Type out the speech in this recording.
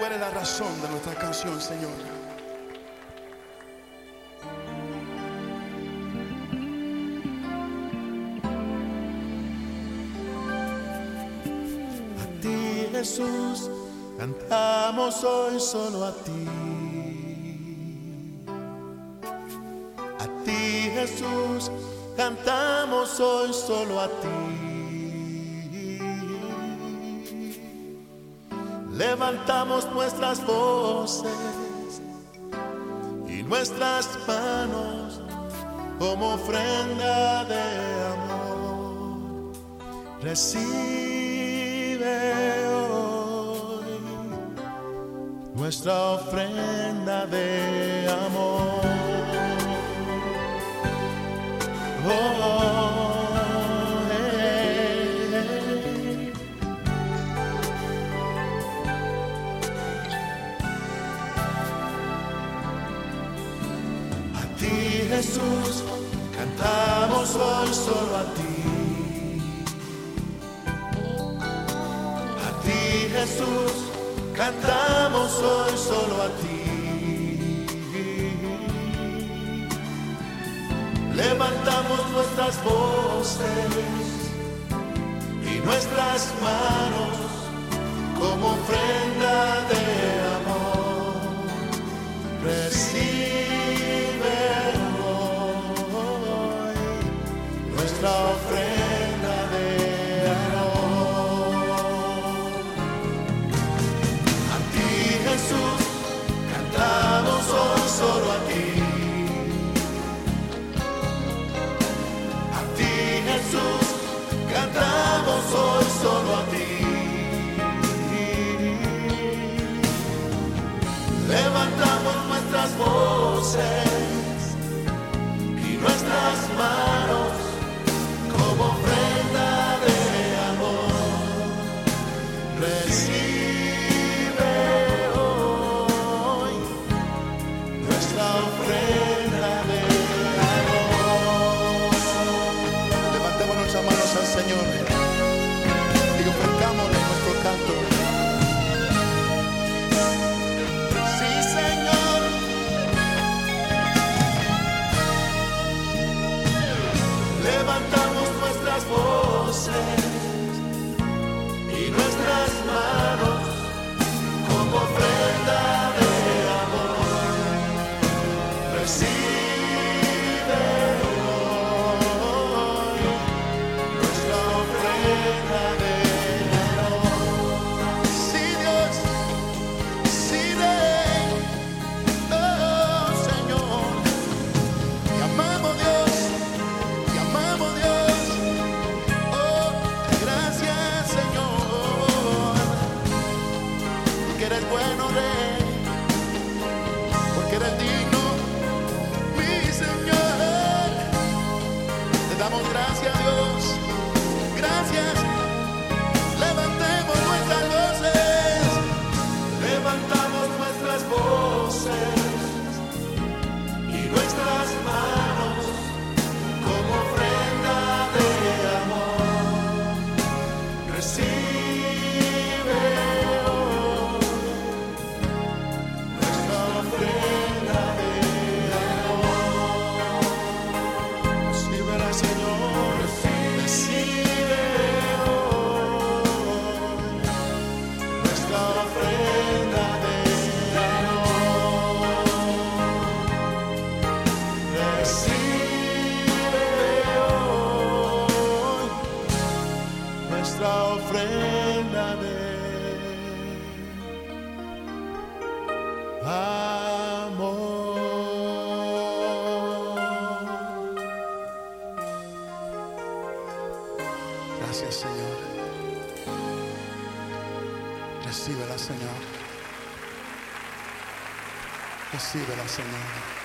tú eres la razón de nuestra canción, Señor. A ti, Jesús, cantamos hoy solo a ti. A ti, Jesús, cantamos hoy solo a ti. Levantamos nuestras voces y nuestras manos como ofrenda de amor. Recibe hoy nuestra ofrenda de amor. Jesús, cantamos hoy solo a ti. A ti Jesús, cantamos hoy solo a ti. Levantamos nuestras voces y nuestras manos como ofrenda de voces y nuestras manos como Levantamos nuestras voces y nuestras manos bueno Rey, porque eres digno, mi Señor, te damos gracias Dios, gracias, de amor. Gracias, Señor. Recíbela, Señor. Recíbela, Señor.